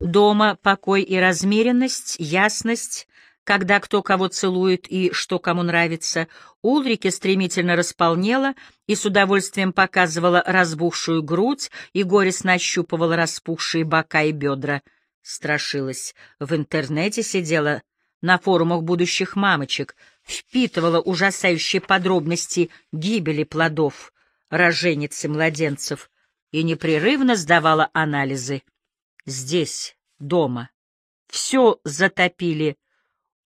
Дома покой и размеренность, ясность, когда кто кого целует и что кому нравится, Улрике стремительно располнела и с удовольствием показывала разбухшую грудь и горестно ощупывала распухшие бока и бедра. Страшилась. В интернете сидела на форумах будущих мамочек, впитывала ужасающие подробности гибели плодов, роженицы младенцев и непрерывно сдавала анализы. Здесь, дома, все затопили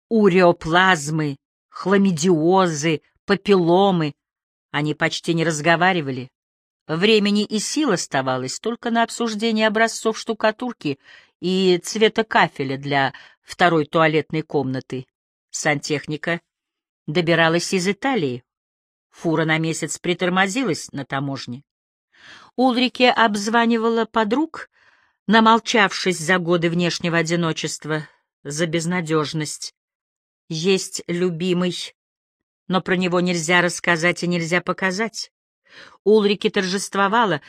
уреоплазмы, хламидиозы, папилломы. Они почти не разговаривали. Времени и сил оставалось только на обсуждение образцов штукатурки и цвета кафеля для второй туалетной комнаты. Сантехника добиралась из Италии. Фура на месяц притормозилась на таможне. Улрике обзванивала подруг, намолчавшись за годы внешнего одиночества, за безнадежность. Есть любимый, но про него нельзя рассказать и нельзя показать. Улрике торжествовала,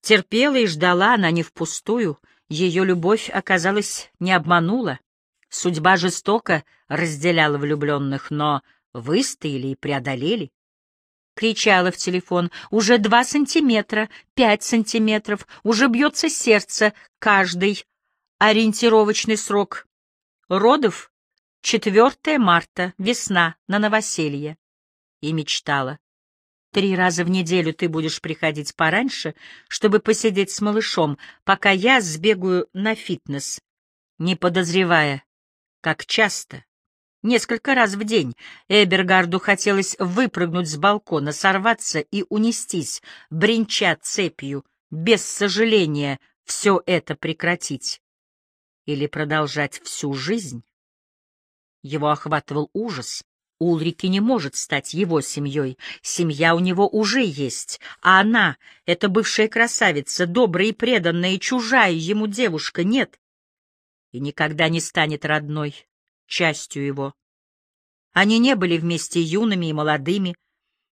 терпела и ждала она не впустую, ее любовь, оказалось, не обманула. Судьба жестоко разделяла влюбленных, но выстояли и преодолели. Кричала в телефон. «Уже два сантиметра, пять сантиметров, уже бьется сердце каждый. Ориентировочный срок родов — 4 марта, весна, на новоселье». И мечтала. Три раза в неделю ты будешь приходить пораньше, чтобы посидеть с малышом, пока я сбегаю на фитнес, не подозревая, как часто. Несколько раз в день Эбергарду хотелось выпрыгнуть с балкона, сорваться и унестись, бренча цепью, без сожаления все это прекратить. Или продолжать всю жизнь. Его охватывал ужас. Улрики не может стать его семьей. Семья у него уже есть, а она, эта бывшая красавица, добрая и преданная, чужая ему девушка, нет. И никогда не станет родной, частью его. Они не были вместе юными и молодыми,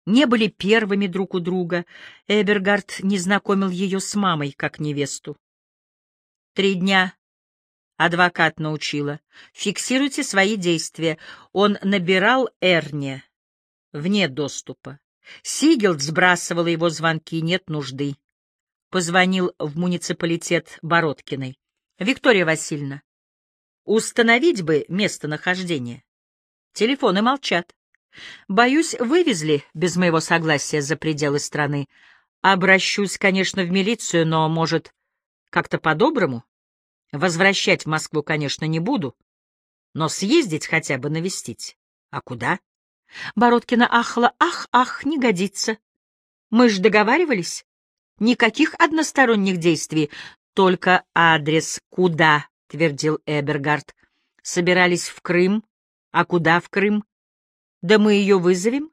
не были первыми друг у друга. Эбергард не знакомил ее с мамой, как невесту. Три дня Адвокат научила. Фиксируйте свои действия. Он набирал Эрне вне доступа. Сигелд сбрасывала его звонки, нет нужды. Позвонил в муниципалитет Бородкиной. Виктория Васильевна, установить бы местонахождение. Телефоны молчат. Боюсь, вывезли без моего согласия за пределы страны. Обращусь, конечно, в милицию, но, может, как-то по-доброму? Возвращать в Москву, конечно, не буду, но съездить хотя бы навестить. А куда? Бородкина ахла. Ах, ах, не годится. Мы ж договаривались. Никаких односторонних действий, только адрес «Куда», — твердил Эбергард. Собирались в Крым. А куда в Крым? Да мы ее вызовем.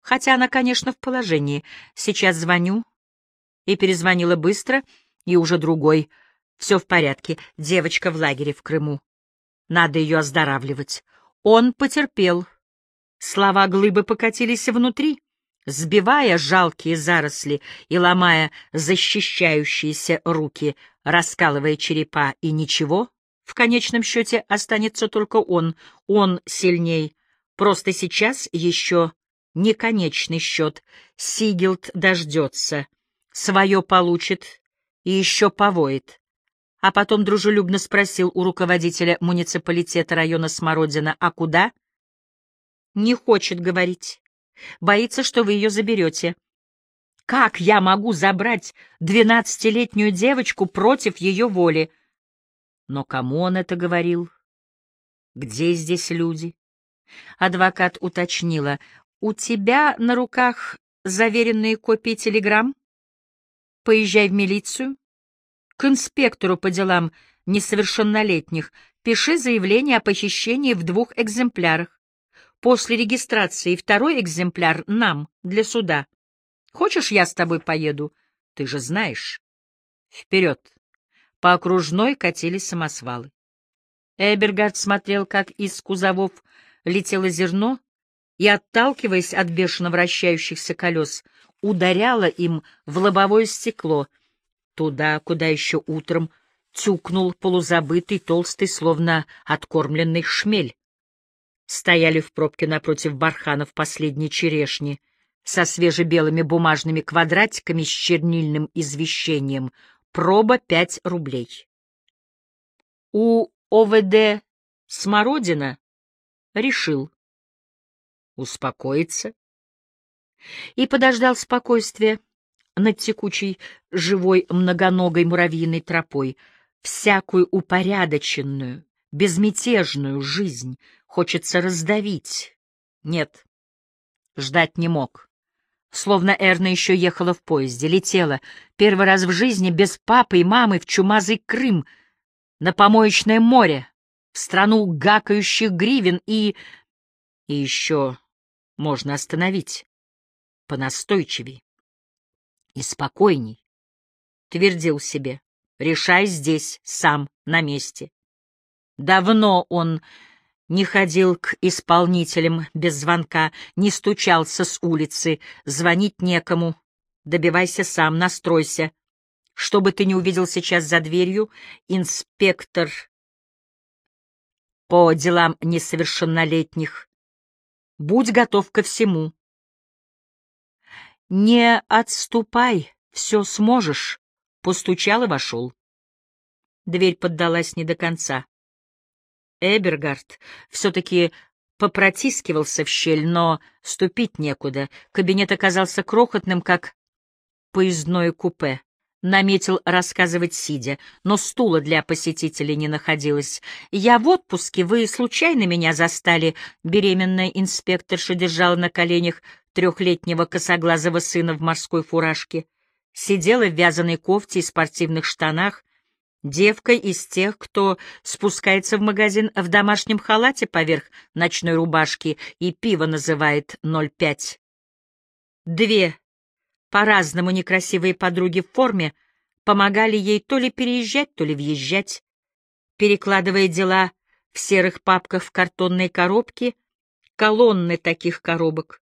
Хотя она, конечно, в положении. Сейчас звоню. И перезвонила быстро, и уже другой — все в порядке, девочка в лагере в Крыму. Надо ее оздоравливать. Он потерпел. Слова глыбы покатились внутри, сбивая жалкие заросли и ломая защищающиеся руки, раскалывая черепа, и ничего, в конечном счете останется только он, он сильней. Просто сейчас еще не конечный счет. Сигилд дождется, свое получит и еще повоет а потом дружелюбно спросил у руководителя муниципалитета района Смородина, а куда? Не хочет говорить. Боится, что вы ее заберете. Как я могу забрать двенадцатилетнюю девочку против ее воли? Но кому он это говорил? Где здесь люди? Адвокат уточнила. У тебя на руках заверенные копии телеграмм? Поезжай в милицию, к инспектору по делам несовершеннолетних пиши заявление о похищении в двух экземплярах. После регистрации второй экземпляр нам, для суда. Хочешь, я с тобой поеду? Ты же знаешь. Вперед. По окружной катились самосвалы. Эбергард смотрел, как из кузовов летело зерно, и, отталкиваясь от бешено вращающихся колес, ударяло им в лобовое стекло — туда, куда еще утром тюкнул полузабытый, толстый, словно откормленный шмель. Стояли в пробке напротив барханов последней черешни со свежебелыми бумажными квадратиками с чернильным извещением. Проба пять рублей. У ОВД Смородина решил успокоиться и подождал спокойствия над текучей, живой, многоногой муравьиной тропой. Всякую упорядоченную, безмятежную жизнь хочется раздавить. Нет, ждать не мог. Словно Эрна еще ехала в поезде, летела, первый раз в жизни без папы и мамы в чумазый Крым, на помоечное море, в страну гакающих гривен и... И еще можно остановить понастойчивей и спокойней. Твердил себе, решай здесь, сам, на месте. Давно он не ходил к исполнителям без звонка, не стучался с улицы, звонить некому. Добивайся сам, настройся. Что бы ты не увидел сейчас за дверью, инспектор по делам несовершеннолетних, будь готов ко всему. «Не отступай, все сможешь», — постучал и вошел. Дверь поддалась не до конца. Эбергард все-таки попротискивался в щель, но ступить некуда. Кабинет оказался крохотным, как поездное купе. Наметил рассказывать сидя, но стула для посетителей не находилось. «Я в отпуске, вы случайно меня застали?» Беременная инспекторша держала на коленях трехлетнего косоглазого сына в морской фуражке. Сидела в вязаной кофте и спортивных штанах, девка из тех, кто спускается в магазин в домашнем халате поверх ночной рубашки и пиво называет 0,5. Две по-разному некрасивые подруги в форме помогали ей то ли переезжать, то ли въезжать, перекладывая дела в серых папках в картонные коробки, колонны таких коробок,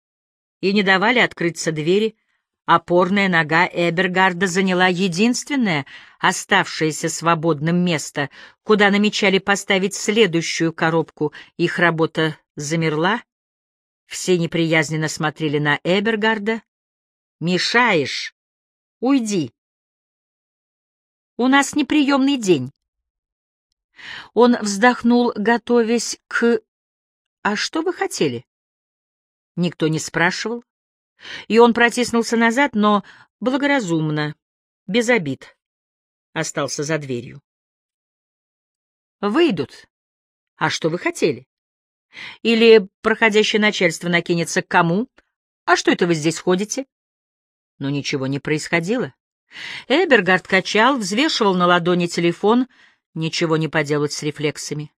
и не давали открыться двери. Опорная нога Эбергарда заняла единственное оставшееся свободным место, куда намечали поставить следующую коробку. Их работа замерла. Все неприязненно смотрели на Эбергарда, Мешаешь. Уйди. У нас неприемный день. Он вздохнул, готовясь к... А что вы хотели? Никто не спрашивал. И он протиснулся назад, но благоразумно, без обид. Остался за дверью. Выйдут. А что вы хотели? Или проходящее начальство накинется к кому? А что это вы здесь ходите? но ничего не происходило. Эбергард качал, взвешивал на ладони телефон, ничего не поделать с рефлексами.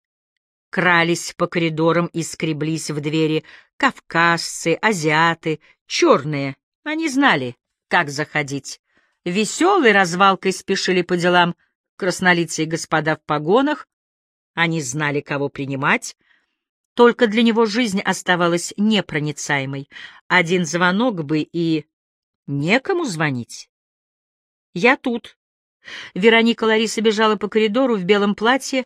Крались по коридорам и скреблись в двери кавказцы, азиаты, черные. Они знали, как заходить. Веселой развалкой спешили по делам краснолицые господа в погонах. Они знали, кого принимать. Только для него жизнь оставалась непроницаемой. Один звонок бы и Некому звонить. Я тут. Вероника Лариса бежала по коридору в белом платье,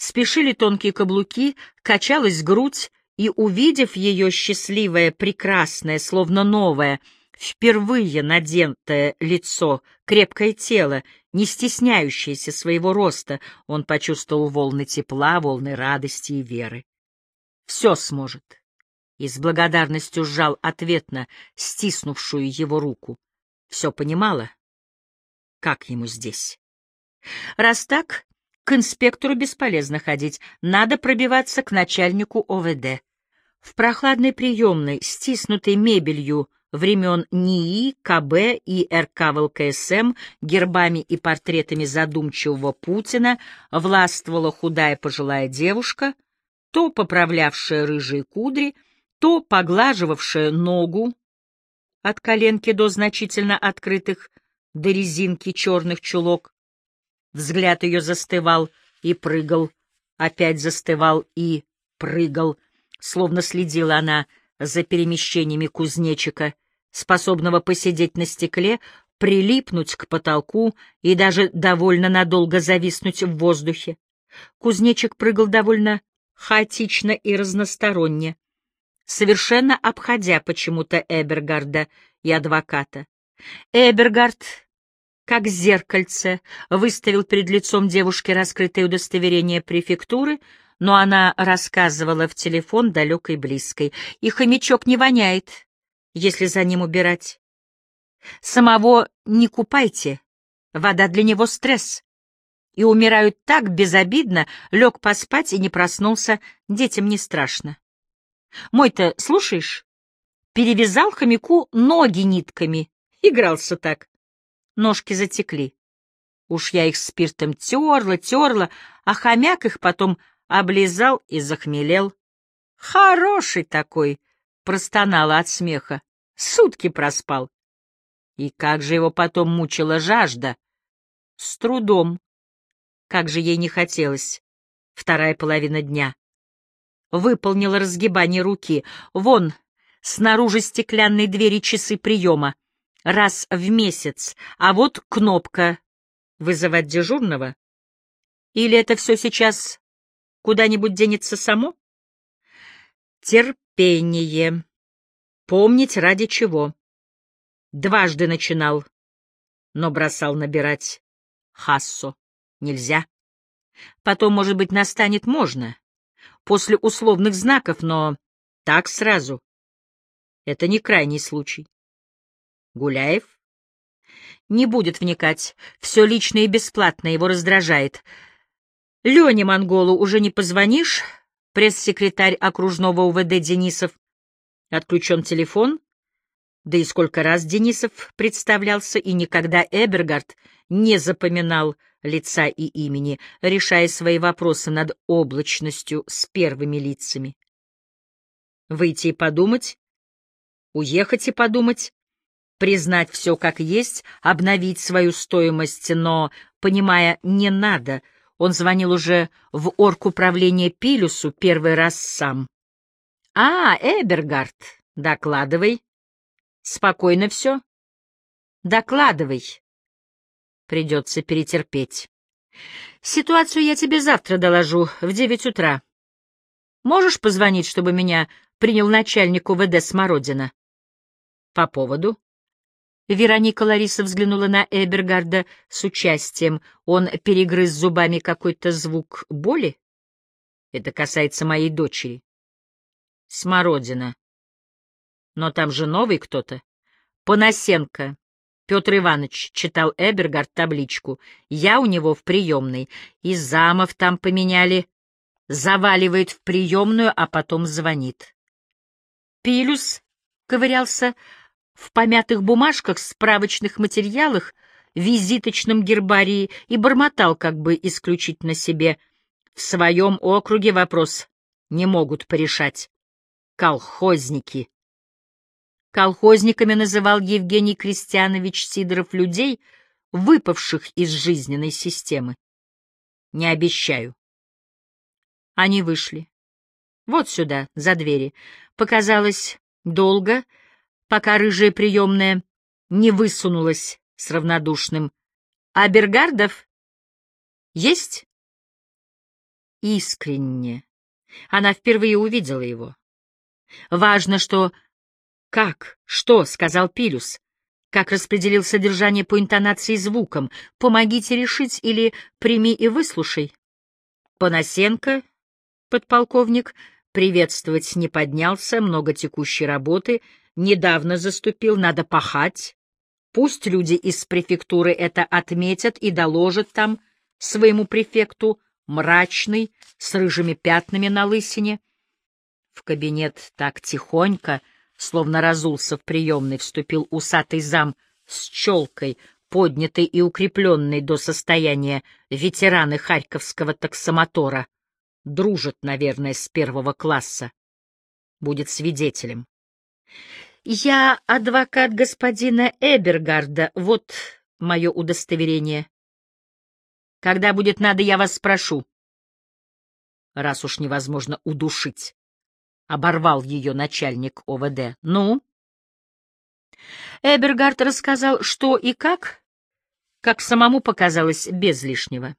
спешили тонкие каблуки, качалась грудь, и, увидев ее счастливое, прекрасное, словно новое, впервые надетое лицо, крепкое тело, не стесняющееся своего роста, он почувствовал волны тепла, волны радости и веры. Все сможет и с благодарностью сжал ответно стиснувшую его руку. Все понимала, как ему здесь. Раз так, к инспектору бесполезно ходить, надо пробиваться к начальнику ОВД. В прохладной приемной, стиснутой мебелью времен НИИ, КБ и РК ВЛКСМ, гербами и портретами задумчивого Путина, властвовала худая пожилая девушка, то поправлявшая рыжие кудри — то поглаживавшая ногу от коленки до значительно открытых до резинки черных чулок. Взгляд ее застывал и прыгал, опять застывал и прыгал, словно следила она за перемещениями кузнечика, способного посидеть на стекле, прилипнуть к потолку и даже довольно надолго зависнуть в воздухе. Кузнечик прыгал довольно хаотично и разносторонне, совершенно обходя почему-то Эбергарда и адвоката. Эбергард, как зеркальце, выставил перед лицом девушки раскрытое удостоверение префектуры, но она рассказывала в телефон далекой близкой. И хомячок не воняет, если за ним убирать. Самого не купайте, вода для него стресс. И умирают так безобидно, лег поспать и не проснулся, детям не страшно. Мой-то, слушаешь, перевязал хомяку ноги нитками, игрался так. Ножки затекли. Уж я их спиртом терла, терла, а хомяк их потом облизал и захмелел. Хороший такой, простонала от смеха. Сутки проспал. И как же его потом мучила жажда? С трудом. Как же ей не хотелось. Вторая половина дня. Выполнила разгибание руки. Вон, снаружи стеклянной двери часы приема. Раз в месяц. А вот кнопка. Вызывать дежурного? Или это все сейчас куда-нибудь денется само? Терпение. Помнить ради чего. Дважды начинал, но бросал набирать. Хассо. Нельзя. Потом, может быть, настанет можно. После условных знаков, но так сразу. Это не крайний случай. Гуляев? Не будет вникать. Все личное и бесплатное его раздражает. Лене Монголу уже не позвонишь? Пресс-секретарь окружного УВД Денисов. Отключен телефон. Да и сколько раз Денисов представлялся, и никогда Эбергард не запоминал лица и имени, решая свои вопросы над облачностью с первыми лицами. Выйти и подумать, уехать и подумать, признать все как есть, обновить свою стоимость, но, понимая, не надо, он звонил уже в оргуправление Пилюсу первый раз сам. — А, Эбергард, докладывай. Спокойно все? Докладывай. Придется перетерпеть. Ситуацию я тебе завтра доложу, в девять утра. Можешь позвонить, чтобы меня принял начальник УВД Смородина? По поводу? Вероника Лариса взглянула на Эбергарда с участием. Он перегрыз зубами какой-то звук боли? Это касается моей дочери. Смородина. Но там же новый кто-то. Поносенко. Петр Иванович читал Эбергард табличку. Я у него в приемной. И замов там поменяли. Заваливает в приемную, а потом звонит. Пилюс ковырялся в помятых бумажках, справочных материалах, визиточном гербарии и бормотал как бы исключительно себе. В своем округе вопрос не могут порешать. Колхозники. Колхозниками называл Евгений Крестьянович Сидоров людей, выпавших из жизненной системы. Не обещаю. Они вышли. Вот сюда, за двери. Показалось долго, пока рыжая приемная не высунулась с равнодушным. А Бергардов? Есть? Искренне. Она впервые увидела его. Важно, что «Как? Что?» — сказал Пилюс. «Как распределил содержание по интонации и звукам? Помогите решить или прими и выслушай». Поносенко, подполковник, приветствовать не поднялся, много текущей работы, недавно заступил, надо пахать. Пусть люди из префектуры это отметят и доложат там своему префекту, мрачный, с рыжими пятнами на лысине. В кабинет так тихонько, словно разулся в приемной, вступил усатый зам с челкой, поднятой и укрепленной до состояния ветераны харьковского таксомотора. Дружат, наверное, с первого класса. Будет свидетелем. Я адвокат господина Эбергарда, вот мое удостоверение. Когда будет надо, я вас спрошу. Раз уж невозможно удушить оборвал ее начальник ОВД. Ну? Эбергард рассказал, что и как, как самому показалось, без лишнего.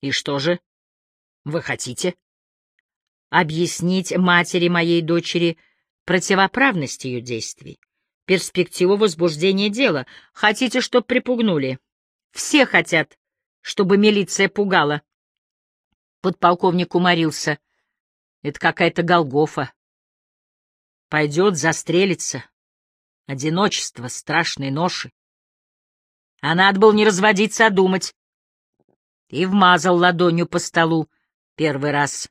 И что же вы хотите? Объяснить матери моей дочери противоправность ее действий, перспективу возбуждения дела. Хотите, чтоб припугнули? Все хотят, чтобы милиция пугала. Подполковник уморился. Это какая-то Голгофа. Пойдет, застрелится. Одиночество, страшные ноши. А надо было не разводиться, а думать. И вмазал ладонью по столу первый раз.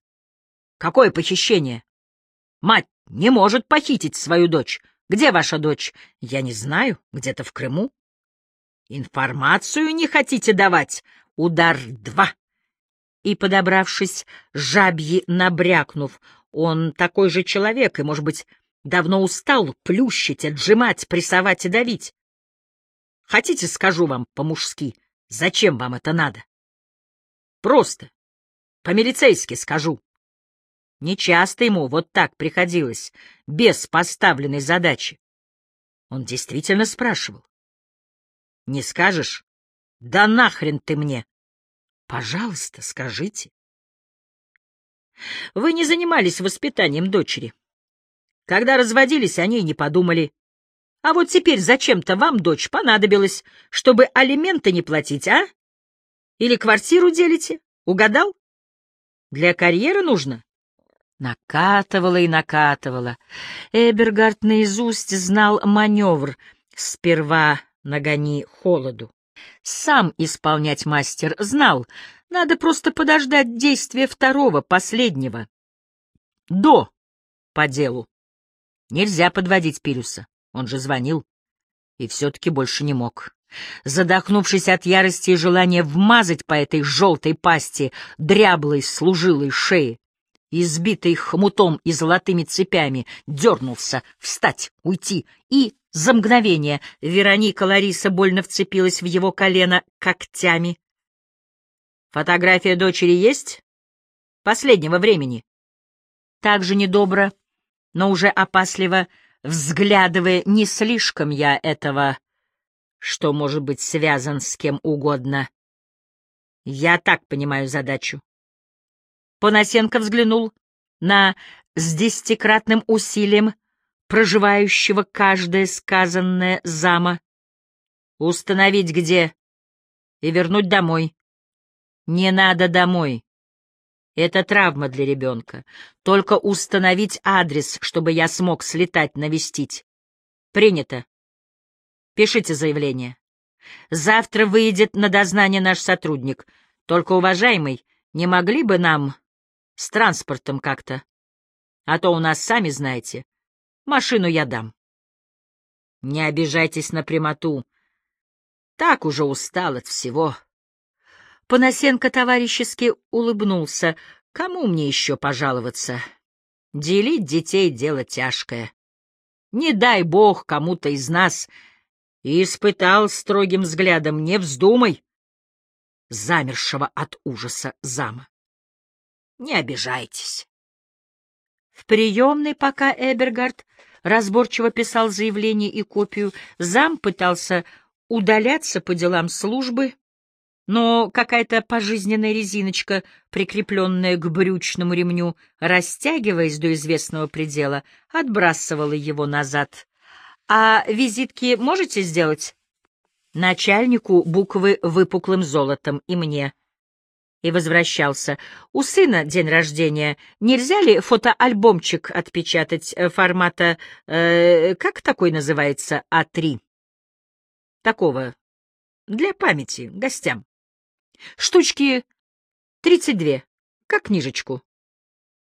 Какое похищение? Мать не может похитить свою дочь. Где ваша дочь? Я не знаю. Где-то в Крыму. Информацию не хотите давать? Удар два. И, подобравшись, жабьи набрякнув, он такой же человек и, может быть, давно устал плющить, отжимать, прессовать и давить. Хотите, скажу вам по-мужски, зачем вам это надо? Просто, по-милицейски скажу. Нечасто ему вот так приходилось, без поставленной задачи. Он действительно спрашивал. Не скажешь? Да нахрен ты мне! Пожалуйста, скажите. Вы не занимались воспитанием дочери. Когда разводились, они и не подумали. А вот теперь зачем-то вам, дочь, понадобилось, чтобы алименты не платить, а? Или квартиру делите? Угадал? Для карьеры нужно? Накатывала и накатывала. Эбергард наизусть знал маневр «сперва нагони холоду». Сам исполнять мастер знал, надо просто подождать действия второго, последнего. До, по делу. Нельзя подводить Пирюса, он же звонил. И все-таки больше не мог. Задохнувшись от ярости и желания вмазать по этой желтой пасти дряблой служилой шеи, избитый хмутом и золотыми цепями, дернулся встать, уйти, и за мгновение Вероника Лариса больно вцепилась в его колено когтями. «Фотография дочери есть? Последнего времени?» Так же недобро, но уже опасливо, взглядывая, не слишком я этого, что может быть связан с кем угодно. Я так понимаю задачу. Поносенко взглянул на с десятикратным усилием проживающего каждое сказанное зама. Установить где и вернуть домой. Не надо домой. Это травма для ребенка. Только установить адрес, чтобы я смог слетать навестить. Принято. Пишите заявление. Завтра выйдет на дознание наш сотрудник. Только, уважаемый, не могли бы нам с транспортом как-то. А то у нас, сами знаете, машину я дам. Не обижайтесь на прямоту. Так уже устал от всего. Поносенко товарищески улыбнулся. Кому мне еще пожаловаться? Делить детей — дело тяжкое. Не дай бог кому-то из нас. И испытал строгим взглядом, не вздумай, замершего от ужаса зама. Не обижайтесь. В приемной, пока Эбергард разборчиво писал заявление и копию, зам пытался удаляться по делам службы, но какая-то пожизненная резиночка, прикрепленная к брючному ремню, растягиваясь до известного предела, отбрасывала его назад. «А визитки можете сделать?» «Начальнику буквы выпуклым золотом и мне», и возвращался. У сына день рождения. Нельзя ли фотоальбомчик отпечатать э, формата, э, как такой называется, А3? Такого. Для памяти, гостям. Штучки 32, как книжечку.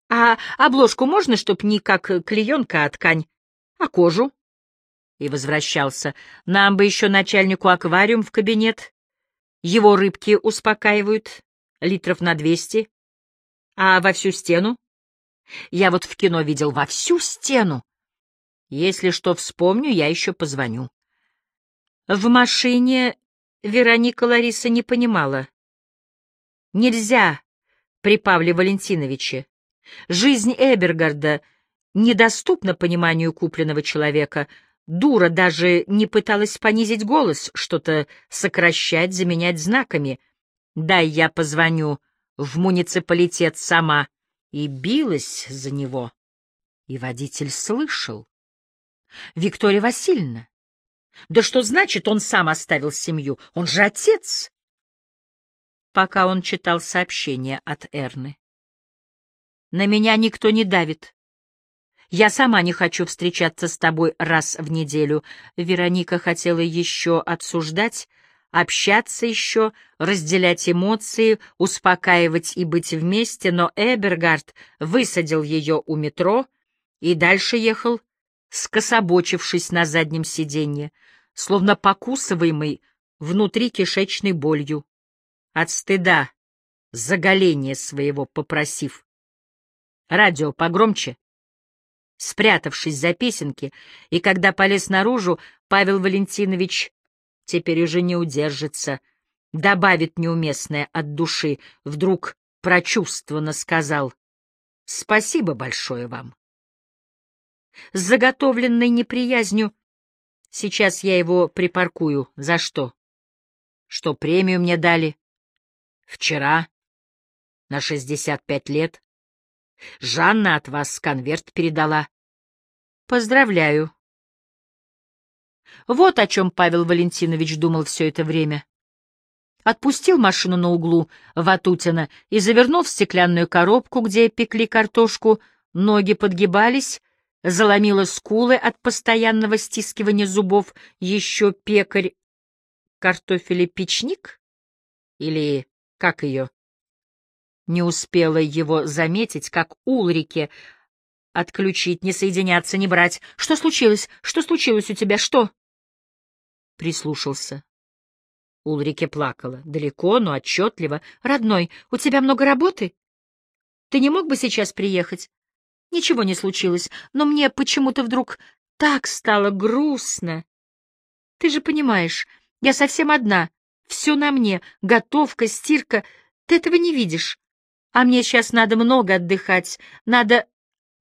А обложку можно, чтоб не как клеенка, а ткань, а кожу? И возвращался. Нам бы еще начальнику аквариум в кабинет. Его рыбки успокаивают литров на двести. А во всю стену? Я вот в кино видел во всю стену. Если что вспомню, я еще позвоню. В машине Вероника Лариса не понимала. Нельзя при Павле Валентиновиче. Жизнь Эбергарда недоступна пониманию купленного человека, Дура даже не пыталась понизить голос, что-то сокращать, заменять знаками. «Дай я позвоню в муниципалитет сама». И билась за него. И водитель слышал. «Виктория Васильевна, да что значит, он сам оставил семью? Он же отец!» Пока он читал сообщение от Эрны. «На меня никто не давит. Я сама не хочу встречаться с тобой раз в неделю. Вероника хотела еще обсуждать, общаться еще, разделять эмоции, успокаивать и быть вместе, но Эбергард высадил ее у метро и дальше ехал, скособочившись на заднем сиденье, словно покусываемый внутри кишечной болью. От стыда, заголения своего попросив. Радио погромче спрятавшись за песенки, и когда полез наружу, Павел Валентинович теперь уже не удержится, добавит неуместное от души, вдруг прочувствованно сказал «Спасибо большое вам». С заготовленной неприязнью сейчас я его припаркую. За что? Что премию мне дали? Вчера, на шестьдесят пять лет. Жанна от вас конверт передала. Поздравляю. Вот о чем Павел Валентинович думал все это время. Отпустил машину на углу Ватутина и завернул в стеклянную коробку, где пекли картошку, ноги подгибались, заломило скулы от постоянного стискивания зубов, еще пекарь картофелепечник? Или как ее? Не успела его заметить, как Улрике Отключить, не соединяться, не брать. Что случилось? Что случилось у тебя? Что? Прислушался. Улрике плакала. Далеко, но отчетливо. Родной, у тебя много работы? Ты не мог бы сейчас приехать? Ничего не случилось, но мне почему-то вдруг так стало грустно. Ты же понимаешь, я совсем одна. Все на мне. Готовка, стирка. Ты этого не видишь. А мне сейчас надо много отдыхать. Надо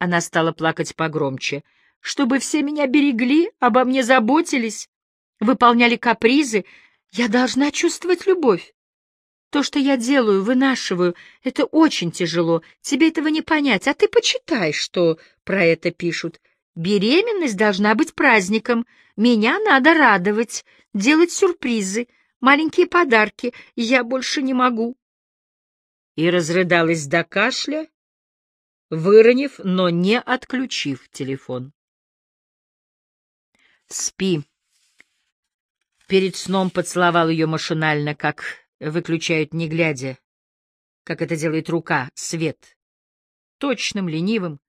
она стала плакать погромче. «Чтобы все меня берегли, обо мне заботились, выполняли капризы, я должна чувствовать любовь. То, что я делаю, вынашиваю, это очень тяжело, тебе этого не понять, а ты почитай, что про это пишут. Беременность должна быть праздником, меня надо радовать, делать сюрпризы, маленькие подарки, я больше не могу». И разрыдалась до кашля, выронив, но не отключив телефон. «Спи». Перед сном поцеловал ее машинально, как выключают не глядя, как это делает рука, свет. Точным, ленивым,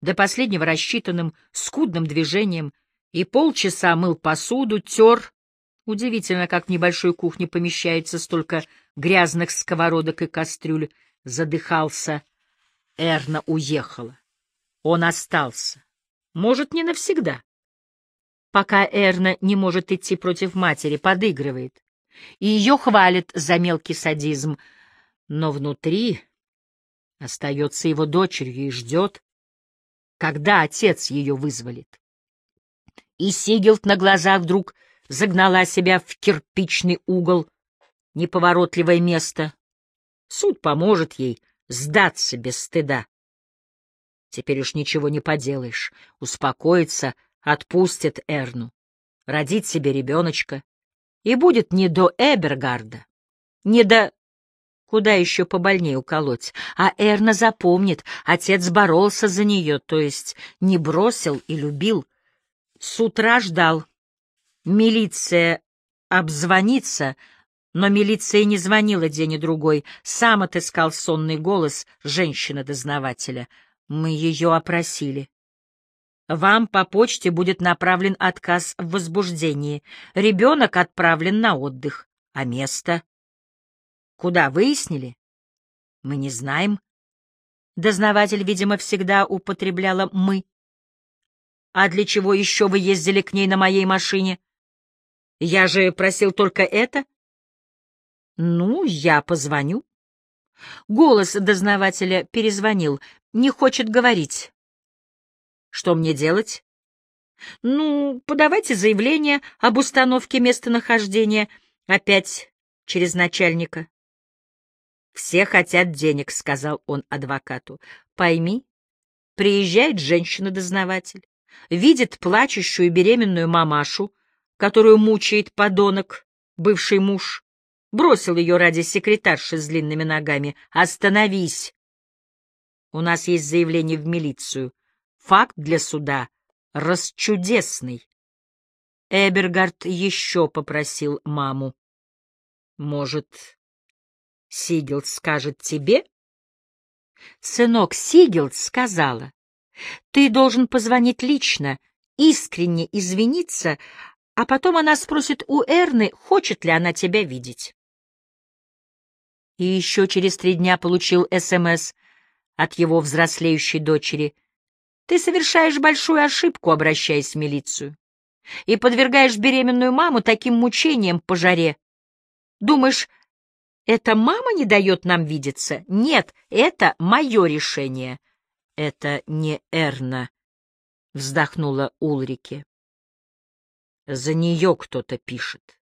до последнего рассчитанным, скудным движением, и полчаса мыл посуду, тер. Удивительно, как в небольшой кухне помещается столько грязных сковородок и кастрюль, задыхался — Эрна уехала. Он остался. Может, не навсегда. Пока Эрна не может идти против матери, подыгрывает. И ее хвалят за мелкий садизм. Но внутри остается его дочерью и ждет, когда отец ее вызволит. И Сигелт на глазах вдруг загнала себя в кирпичный угол, неповоротливое место. Суд поможет ей, сдаться без стыда. Теперь уж ничего не поделаешь. Успокоится, отпустит Эрну, родит себе ребеночка. И будет не до Эбергарда, не до... Куда еще побольнее уколоть? А Эрна запомнит, отец боролся за нее, то есть не бросил и любил. С утра ждал. Милиция обзвонится, но милиция не звонила день и другой, сам отыскал сонный голос женщины-дознавателя. Мы ее опросили. Вам по почте будет направлен отказ в возбуждении. Ребенок отправлен на отдых. А место? Куда, выяснили? Мы не знаем. Дознаватель, видимо, всегда употребляла «мы». А для чего еще вы ездили к ней на моей машине? Я же просил только это. «Ну, я позвоню». Голос дознавателя перезвонил. «Не хочет говорить». «Что мне делать?» Ну, подавайте заявление об установке местонахождения опять через начальника. Все хотят денег, сказал он адвокату. Пойми, приезжает женщина-дознаватель, видит плачущую беременную мамашу, которую мучает подонок, бывший муж, бросил ее ради секретарши с длинными ногами. Остановись! У нас есть заявление в милицию. Факт для суда расчудесный. Эбергард еще попросил маму. Может, Сигелд скажет тебе? Сынок, Сигелд сказала. Ты должен позвонить лично, искренне извиниться, а потом она спросит у Эрны, хочет ли она тебя видеть. И еще через три дня получил СМС от его взрослеющей дочери. Ты совершаешь большую ошибку, обращаясь в милицию, и подвергаешь беременную маму таким мучениям по жаре. Думаешь, это мама не дает нам видеться? Нет, это мое решение. Это не Эрна, — вздохнула Улрике. За нее кто-то пишет.